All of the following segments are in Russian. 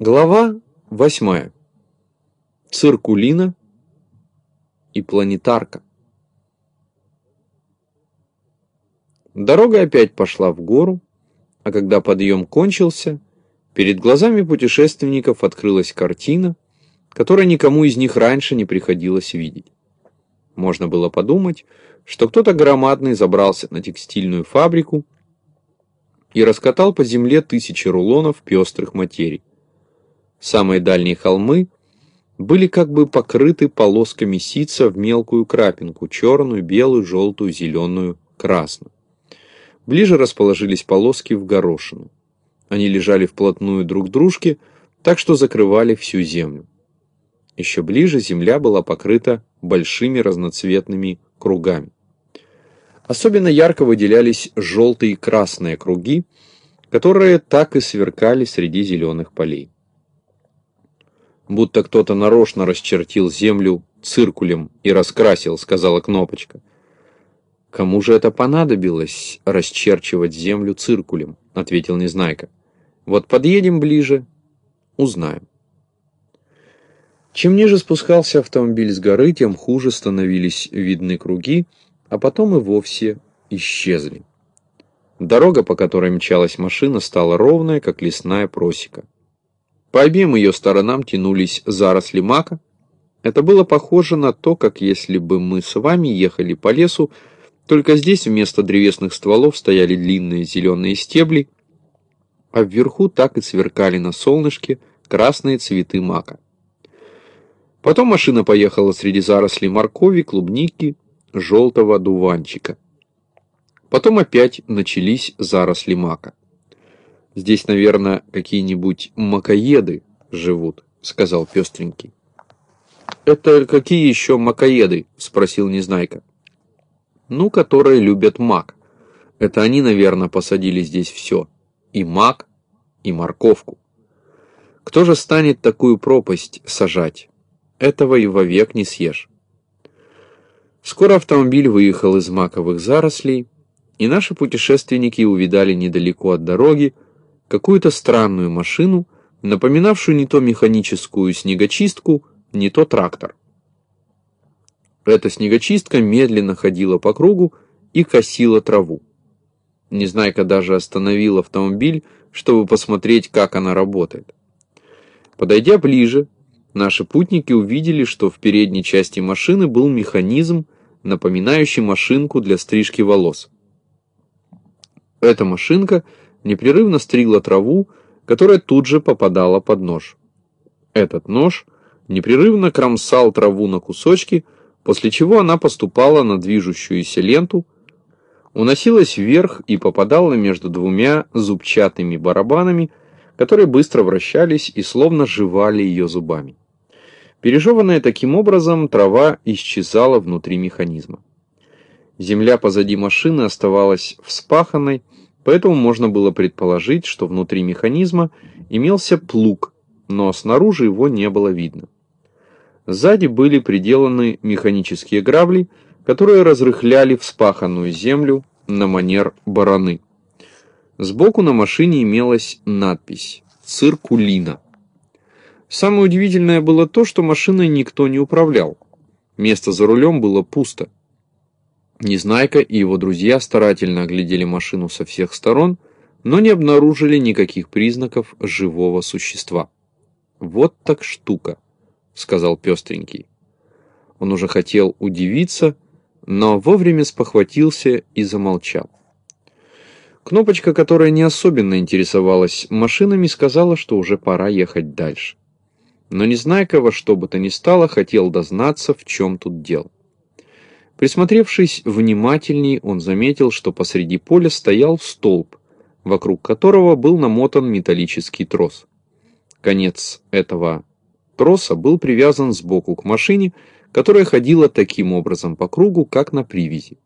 Глава восьмая. Циркулина и планетарка. Дорога опять пошла в гору, а когда подъем кончился, перед глазами путешественников открылась картина, которой никому из них раньше не приходилось видеть. Можно было подумать, что кто-то громадный забрался на текстильную фабрику и раскатал по земле тысячи рулонов пестрых материй. Самые дальние холмы были как бы покрыты полосками сица в мелкую крапинку, черную, белую, желтую, зеленую, красную. Ближе расположились полоски в горошину. Они лежали вплотную друг к дружке, так что закрывали всю землю. Еще ближе земля была покрыта большими разноцветными кругами. Особенно ярко выделялись желтые и красные круги, которые так и сверкали среди зеленых полей будто кто-то нарочно расчертил землю циркулем и раскрасил, сказала Кнопочка. Кому же это понадобилось расчерчивать землю циркулем, ответил Незнайка. Вот подъедем ближе, узнаем. Чем ниже спускался автомобиль с горы, тем хуже становились видны круги, а потом и вовсе исчезли. Дорога, по которой мчалась машина, стала ровная, как лесная просека. По обеим ее сторонам тянулись заросли мака. Это было похоже на то, как если бы мы с вами ехали по лесу, только здесь вместо древесных стволов стояли длинные зеленые стебли, а вверху так и сверкали на солнышке красные цветы мака. Потом машина поехала среди зарослей моркови, клубники, желтого дуванчика. Потом опять начались заросли мака. Здесь, наверное, какие-нибудь макоеды живут, сказал пестренький. Это какие еще макоеды? Спросил Незнайка. Ну, которые любят мак. Это они, наверное, посадили здесь все. И мак, и морковку. Кто же станет такую пропасть сажать? Этого и вовек не съешь. Скоро автомобиль выехал из маковых зарослей, и наши путешественники увидали недалеко от дороги какую-то странную машину, напоминавшую не то механическую снегочистку, не то трактор. Эта снегочистка медленно ходила по кругу и косила траву. Незнайка даже остановил автомобиль, чтобы посмотреть, как она работает. Подойдя ближе, наши путники увидели, что в передней части машины был механизм, напоминающий машинку для стрижки волос. Эта машинка непрерывно стригла траву, которая тут же попадала под нож. Этот нож непрерывно кромсал траву на кусочки, после чего она поступала на движущуюся ленту, уносилась вверх и попадала между двумя зубчатыми барабанами, которые быстро вращались и словно жевали ее зубами. Пережеванная таким образом, трава исчезала внутри механизма. Земля позади машины оставалась вспаханной, Поэтому можно было предположить, что внутри механизма имелся плуг, но снаружи его не было видно. Сзади были приделаны механические грабли, которые разрыхляли вспаханную землю на манер бараны. Сбоку на машине имелась надпись «Циркулина». Самое удивительное было то, что машиной никто не управлял. Место за рулем было пусто. Незнайка и его друзья старательно оглядели машину со всех сторон, но не обнаружили никаких признаков живого существа. «Вот так штука», — сказал пестренький. Он уже хотел удивиться, но вовремя спохватился и замолчал. Кнопочка, которая не особенно интересовалась машинами, сказала, что уже пора ехать дальше. Но Незнайка во что бы то ни стало хотел дознаться, в чем тут дело. Присмотревшись внимательней, он заметил, что посреди поля стоял столб, вокруг которого был намотан металлический трос. Конец этого троса был привязан сбоку к машине, которая ходила таким образом по кругу, как на привязи.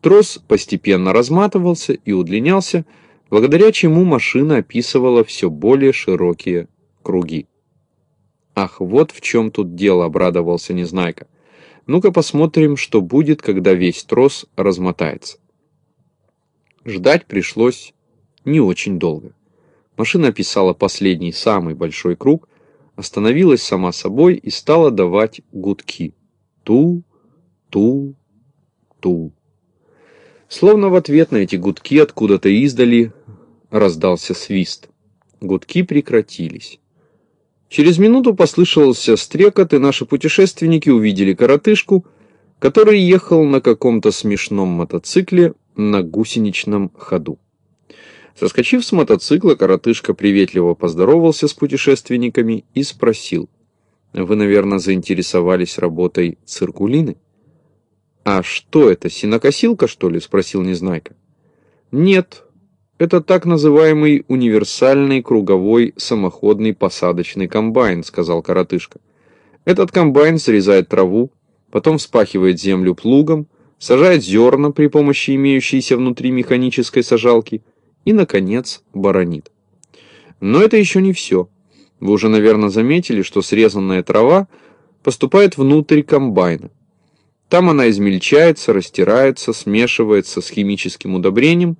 Трос постепенно разматывался и удлинялся, благодаря чему машина описывала все более широкие круги. «Ах, вот в чем тут дело», — обрадовался Незнайка. Ну-ка посмотрим, что будет, когда весь трос размотается. Ждать пришлось не очень долго. Машина описала последний, самый большой круг, остановилась сама собой и стала давать гудки. Ту, ту, ту. Словно в ответ на эти гудки откуда-то издали раздался свист. Гудки прекратились. Через минуту послышался стрекот, и наши путешественники увидели коротышку, который ехал на каком-то смешном мотоцикле на гусеничном ходу. Соскочив с мотоцикла, коротышка приветливо поздоровался с путешественниками и спросил. «Вы, наверное, заинтересовались работой циркулины?» «А что это, синокосилка, что ли?» – спросил Незнайка. «Нет, это так называемый универсальный круговой самоходный посадочный комбайн», – сказал коротышка. «Этот комбайн срезает траву, потом вспахивает землю плугом, сажает зерна при помощи имеющейся внутри механической сажалки – и, наконец, баронит. Но это еще не все. Вы уже, наверное, заметили, что срезанная трава поступает внутрь комбайна. Там она измельчается, растирается, смешивается с химическим удобрением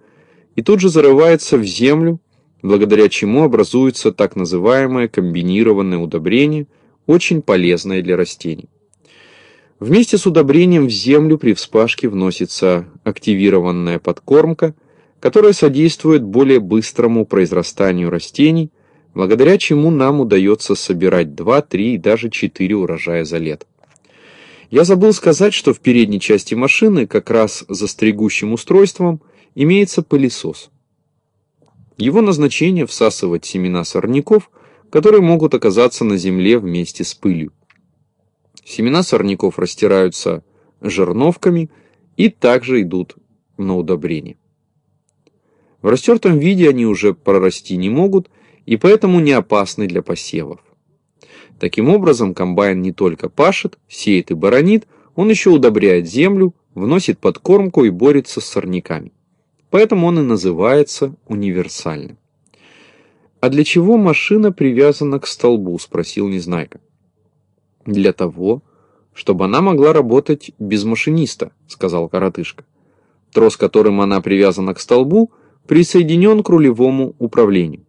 и тут же зарывается в землю, благодаря чему образуется так называемое комбинированное удобрение, очень полезное для растений. Вместе с удобрением в землю при вспашке вносится активированная подкормка – которое содействует более быстрому произрастанию растений, благодаря чему нам удается собирать 2, 3 и даже 4 урожая за лет. Я забыл сказать, что в передней части машины, как раз за стригущим устройством, имеется пылесос. Его назначение – всасывать семена сорняков, которые могут оказаться на земле вместе с пылью. Семена сорняков растираются жерновками и также идут на удобрение. В растертом виде они уже прорасти не могут и поэтому не опасны для посевов. Таким образом, комбайн не только пашет, сеет и баронит, он еще удобряет землю, вносит подкормку и борется с сорняками. Поэтому он и называется универсальным. «А для чего машина привязана к столбу?» – спросил Незнайка. «Для того, чтобы она могла работать без машиниста», – сказал коротышка. Трос, которым она привязана к столбу – присоединен к рулевому управлению.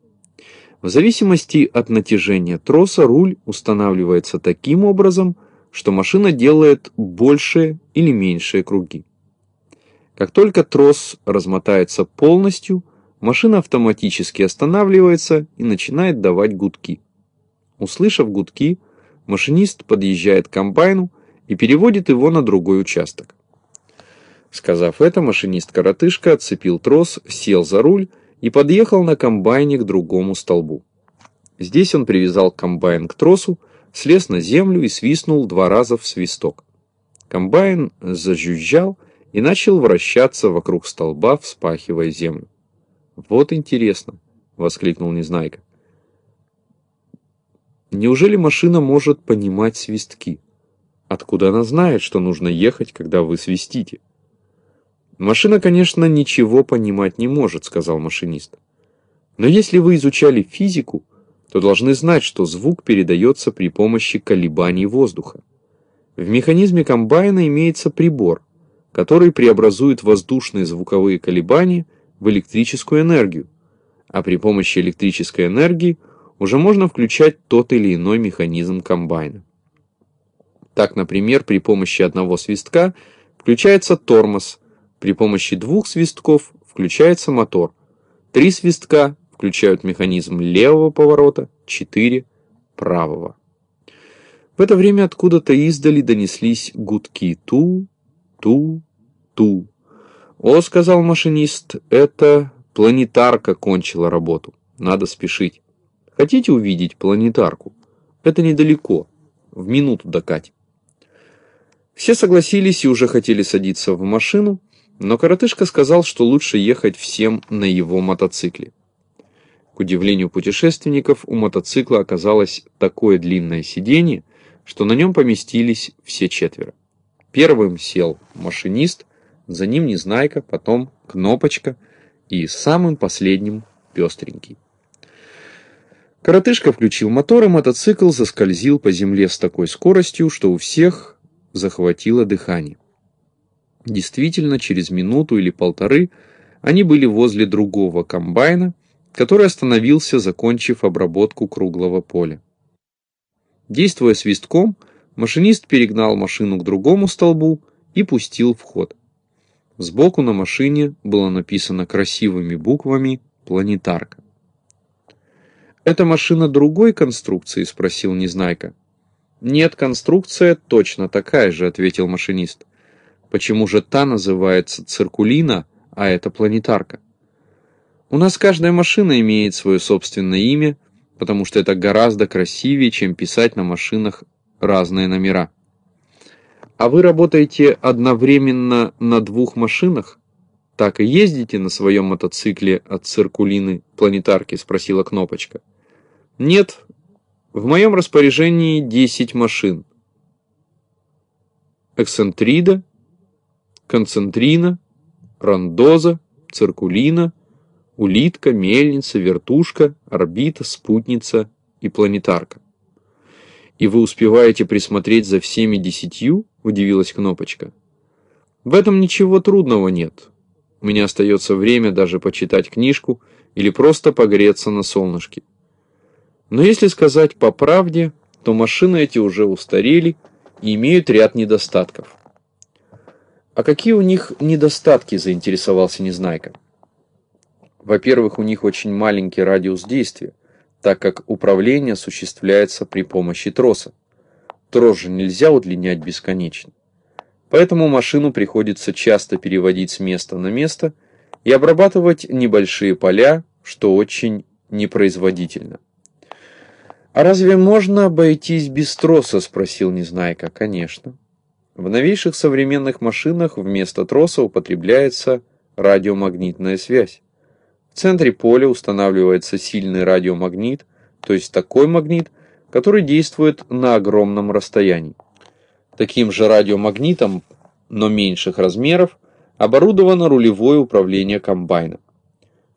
В зависимости от натяжения троса руль устанавливается таким образом, что машина делает большие или меньшие круги. Как только трос размотается полностью, машина автоматически останавливается и начинает давать гудки. Услышав гудки, машинист подъезжает к комбайну и переводит его на другой участок. Сказав это, машинист-коротышка отцепил трос, сел за руль и подъехал на комбайне к другому столбу. Здесь он привязал комбайн к тросу, слез на землю и свистнул два раза в свисток. Комбайн зажужжал и начал вращаться вокруг столба, вспахивая землю. «Вот интересно!» — воскликнул Незнайка. «Неужели машина может понимать свистки? Откуда она знает, что нужно ехать, когда вы свистите?» «Машина, конечно, ничего понимать не может», — сказал машинист. «Но если вы изучали физику, то должны знать, что звук передается при помощи колебаний воздуха. В механизме комбайна имеется прибор, который преобразует воздушные звуковые колебания в электрическую энергию, а при помощи электрической энергии уже можно включать тот или иной механизм комбайна. Так, например, при помощи одного свистка включается тормоз – при помощи двух свистков включается мотор. Три свистка включают механизм левого поворота, четыре – правого. В это время откуда-то издали донеслись гудки «ту, ту, ту». «О», — сказал машинист, — «это планетарка кончила работу. Надо спешить. Хотите увидеть планетарку? Это недалеко. В минуту докать». Все согласились и уже хотели садиться в машину, но коротышка сказал, что лучше ехать всем на его мотоцикле. К удивлению путешественников, у мотоцикла оказалось такое длинное сиденье, что на нем поместились все четверо. Первым сел машинист, за ним Незнайка, потом Кнопочка и самым последним Пестренький. Коротышка включил мотор, и мотоцикл заскользил по земле с такой скоростью, что у всех захватило дыхание. Действительно, через минуту или полторы они были возле другого комбайна, который остановился, закончив обработку круглого поля. Действуя свистком, машинист перегнал машину к другому столбу и пустил в ход. Сбоку на машине было написано красивыми буквами «Планетарка». «Это машина другой конструкции?» – спросил Незнайка. «Нет, конструкция точно такая же», – ответил машинист. «Почему же та называется циркулина, а это планетарка?» «У нас каждая машина имеет свое собственное имя, потому что это гораздо красивее, чем писать на машинах разные номера». «А вы работаете одновременно на двух машинах?» «Так и ездите на своем мотоцикле от циркулины планетарки?» – спросила Кнопочка. «Нет, в моем распоряжении 10 машин. Эксцентрида, концентрина, рандоза, циркулина, улитка, мельница, вертушка, орбита, спутница и планетарка. «И вы успеваете присмотреть за всеми десятью?» – удивилась Кнопочка. «В этом ничего трудного нет. У меня остается время даже почитать книжку или просто погреться на солнышке. Но если сказать по правде, то машины эти уже устарели и имеют ряд недостатков. А какие у них недостатки, заинтересовался Незнайка. Во-первых, у них очень маленький радиус действия, так как управление осуществляется при помощи троса. Трос же нельзя удлинять бесконечно. Поэтому машину приходится часто переводить с места на место и обрабатывать небольшие поля, что очень непроизводительно. «А разве можно обойтись без троса?» – спросил Незнайка. «Конечно. В новейших современных машинах вместо троса употребляется радиомагнитная связь. В центре поля устанавливается сильный радиомагнит, то есть такой магнит, который действует на огромном расстоянии. Таким же радиомагнитом, но меньших размеров, оборудовано рулевое управление комбайном.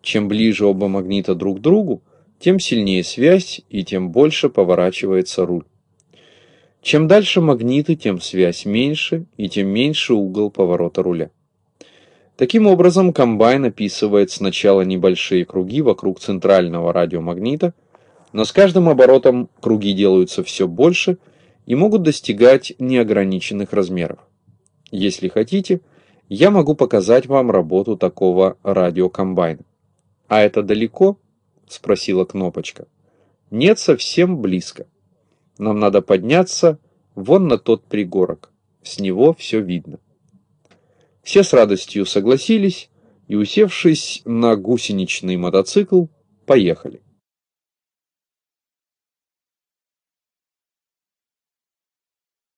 Чем ближе оба магнита друг к другу, тем сильнее связь и тем больше поворачивается руль. Чем дальше магниты, тем связь меньше и тем меньше угол поворота руля. Таким образом, комбайн описывает сначала небольшие круги вокруг центрального радиомагнита, но с каждым оборотом круги делаются все больше и могут достигать неограниченных размеров. Если хотите, я могу показать вам работу такого радиокомбайна. А это далеко? спросила Кнопочка. Нет, совсем близко. Нам надо подняться вон на тот пригорок. С него все видно. Все с радостью согласились и, усевшись на гусеничный мотоцикл, поехали.